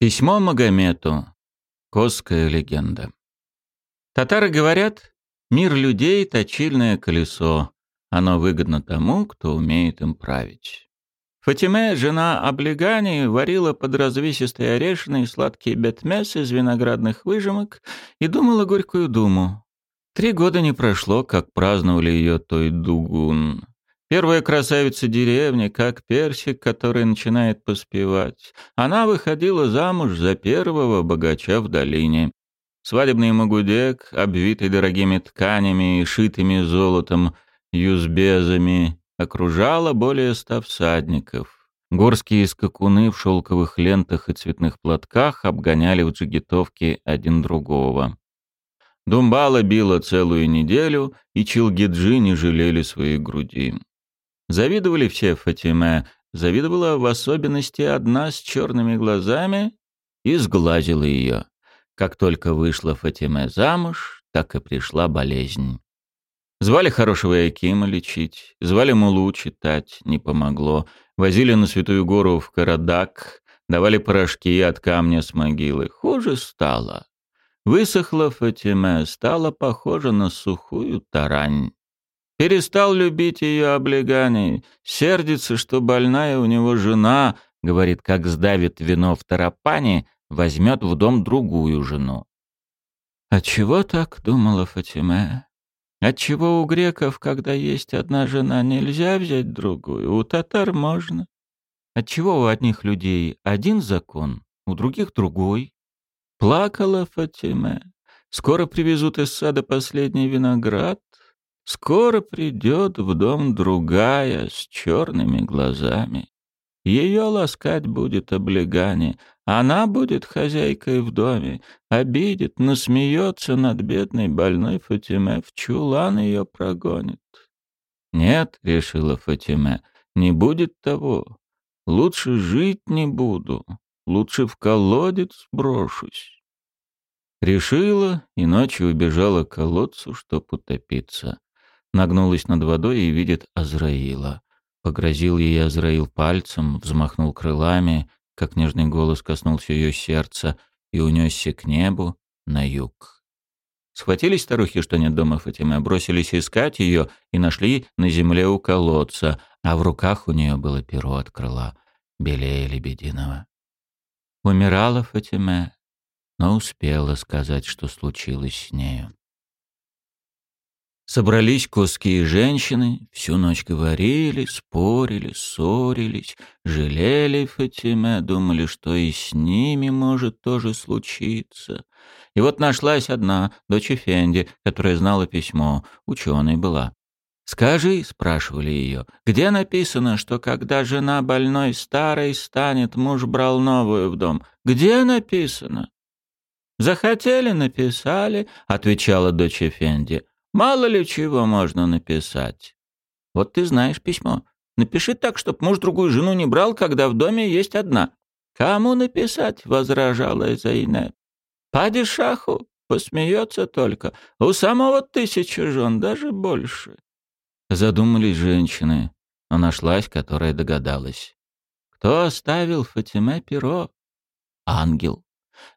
Письмо Магомету. Косская легенда. Татары говорят, мир людей — точильное колесо. Оно выгодно тому, кто умеет им править. Фатиме, жена облегани, варила под развесистые орешины сладкий бетмес из виноградных выжимок и думала горькую думу. Три года не прошло, как праздновали ее той дугун. Первая красавица деревни, как персик, который начинает поспевать. Она выходила замуж за первого богача в долине. Свадебный магудек, обвитый дорогими тканями и шитыми золотом юзбезами, окружала более ста всадников. Горские скакуны в шелковых лентах и цветных платках обгоняли в джигитовке один другого. Думбала била целую неделю, и Челгиджи не жалели своей груди. Завидовали все Фатиме, завидовала в особенности одна с черными глазами и сглазила ее. Как только вышла Фатиме замуж, так и пришла болезнь. Звали хорошего Якима лечить, звали Мулу читать, не помогло. Возили на Святую Гору в Карадак, давали порошки от камня с могилы. Хуже стало. Высохла Фатиме, стала похожа на сухую тарань. Перестал любить ее облеганий, сердится, что больная у него жена, говорит, как сдавит вино в тарапане, возьмет в дом другую жену. «Отчего так?» — думала Фатиме. «Отчего у греков, когда есть одна жена, нельзя взять другую, у татар можно? Отчего у одних людей один закон, у других другой?» Плакала Фатиме. «Скоро привезут из сада последний виноград, Скоро придет в дом другая с черными глазами. Ее ласкать будет облегание. Она будет хозяйкой в доме, обидит, насмеется над бедной больной Фатиме, в чулан ее прогонит. «Нет», — решила Фатиме, — «не будет того. Лучше жить не буду, лучше в колодец брошусь». Решила и ночью убежала к колодцу, чтоб утопиться нагнулась над водой и видит Азраила. Погрозил ей Азраил пальцем, взмахнул крылами, как нежный голос коснулся ее сердца и унесся к небу на юг. Схватились старухи, что нет дома Фатиме, бросились искать ее и нашли на земле у колодца, а в руках у нее было перо от крыла, белее лебединого. Умирала Фатиме, но успела сказать, что случилось с нею. Собрались куски женщины, всю ночь говорили, спорили, ссорились, жалели Фатиме, думали, что и с ними может тоже случиться. И вот нашлась одна, дочь Фенди, которая знала письмо, ученой была. «Скажи», — спрашивали ее, — «где написано, что когда жена больной старой станет, муж брал новую в дом? Где написано?» «Захотели, написали», — отвечала дочь Фенди. Мало ли чего можно написать. Вот ты знаешь письмо. Напиши так, чтоб муж другую жену не брал, когда в доме есть одна. Кому написать? возражала Зайнеп. Падишаху посмеется только. У самого тысяча жен, даже больше. Задумались женщины, но нашлась, которая догадалась. Кто оставил Фатиме перо? Ангел.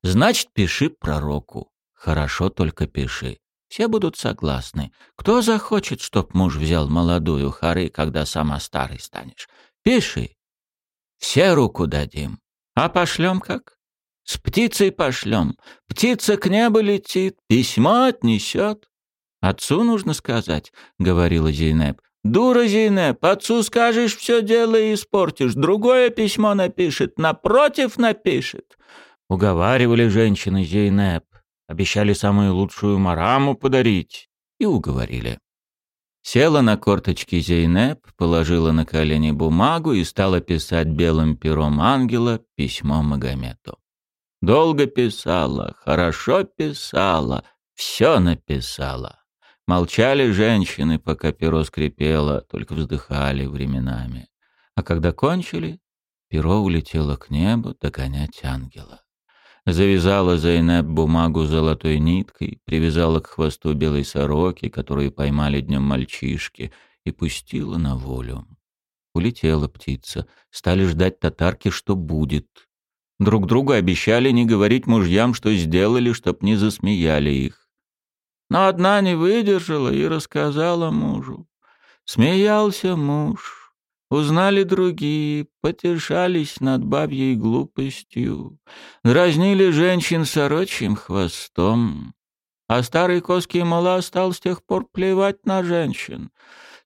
Значит, пиши пророку. Хорошо только пиши. Все будут согласны. Кто захочет, чтоб муж взял молодую хары, когда сама старой станешь? Пиши. Все руку дадим. А пошлем как? С птицей пошлем. Птица к небу летит, письмо отнесет. Отцу нужно сказать, — говорила Зейнеп. Дура, Зейнеп, отцу скажешь все дело и испортишь. Другое письмо напишет, напротив напишет. Уговаривали женщины Зейнеп. Обещали самую лучшую мараму подарить. И уговорили. Села на корточки Зейнеп, положила на колени бумагу и стала писать белым пером ангела письмо Магомету. Долго писала, хорошо писала, все написала. Молчали женщины, пока перо скрипело, только вздыхали временами. А когда кончили, перо улетело к небу догонять ангела. Завязала Зайнеп бумагу золотой ниткой, привязала к хвосту белой сороки, которую поймали днем мальчишки, и пустила на волю. Улетела птица. Стали ждать татарки, что будет. Друг другу обещали не говорить мужьям, что сделали, чтоб не засмеяли их. Но одна не выдержала и рассказала мужу. Смеялся муж. Узнали другие, потешались над бабьей глупостью, дразнили женщин сорочьим хвостом. А старый коский мала стал с тех пор плевать на женщин.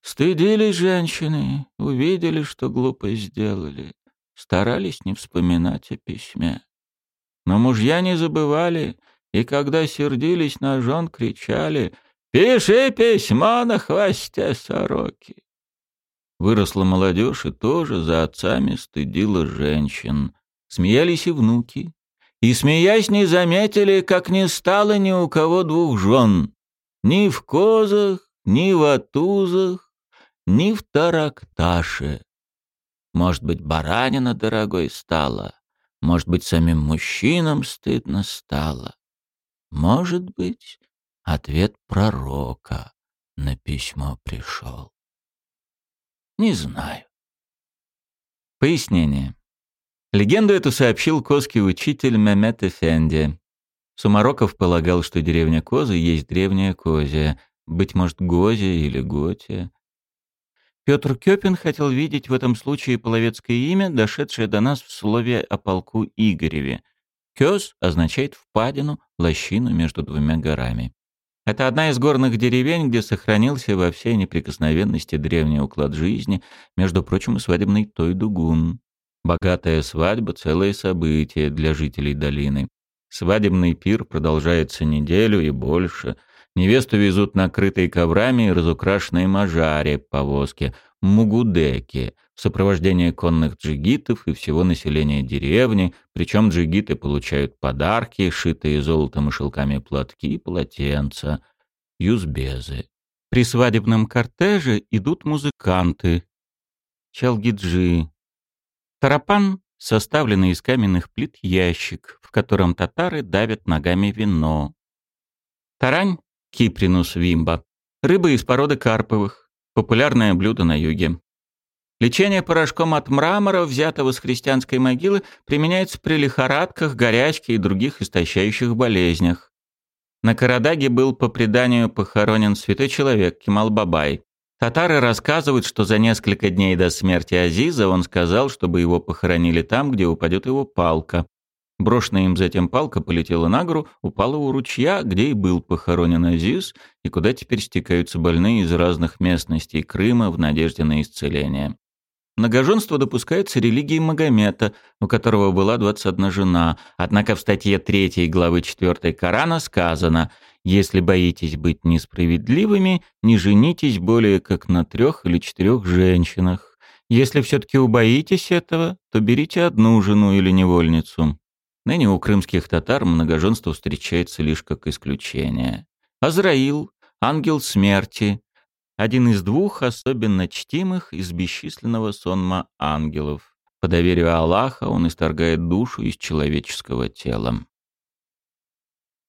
Стыдились женщины, увидели, что глупость сделали старались не вспоминать о письме. Но мужья не забывали, и когда сердились на жен, кричали «Пиши письмо на хвосте сороки!» Выросла молодежь и тоже за отцами стыдила женщин. Смеялись и внуки. И, смеясь, не заметили, как не стало ни у кого двух жен. Ни в козах, ни в атузах, ни в таракташе. Может быть, баранина дорогой стала. Может быть, самим мужчинам стыдно стало. Может быть, ответ пророка на письмо пришел. Не знаю. Пояснение. Легенду эту сообщил коский учитель Мемет Эфенди. Сумароков полагал, что деревня Козы есть древняя Козия, быть может, Гозия или Готия. Петр Кёпин хотел видеть в этом случае половецкое имя, дошедшее до нас в слове о полку Игореве. Кёс означает впадину, лощину между двумя горами. Это одна из горных деревень, где сохранился во всей неприкосновенности древний уклад жизни, между прочим, и свадебный Той-Дугун. Богатая свадьба — целое событие для жителей долины. Свадебный пир продолжается неделю и больше — Невесту везут накрытой коврами и разукрашенной мажаре, повозке, мугудеке, в сопровождении конных джигитов и всего населения деревни, причем джигиты получают подарки, шитые золотом и шелками платки и полотенца, юзбезы. При свадебном кортеже идут музыканты, чалгиджи. Тарапан — составленный из каменных плит ящик, в котором татары давят ногами вино. Тарань Кипринус вимба. Рыба из породы карповых. Популярное блюдо на юге. Лечение порошком от мрамора, взятого с христианской могилы, применяется при лихорадках, горячке и других истощающих болезнях. На Карадаге был по преданию похоронен святой человек Кемал-Бабай. Татары рассказывают, что за несколько дней до смерти Азиза он сказал, чтобы его похоронили там, где упадет его палка. Брошенная им затем палка полетела на гору, упала у ручья, где и был похоронен Азиз, и куда теперь стекаются больные из разных местностей Крыма в надежде на исцеление. Многоженство допускается религией Магомета, у которого была 21 жена, однако в статье 3 главы 4 Корана сказано «Если боитесь быть несправедливыми, не женитесь более как на трех или четырех женщинах. Если все-таки убоитесь этого, то берите одну жену или невольницу». Ныне у крымских татар многоженство встречается лишь как исключение. Азраил, ангел смерти, один из двух особенно чтимых из бесчисленного сонма ангелов. По доверию Аллаха он исторгает душу из человеческого тела.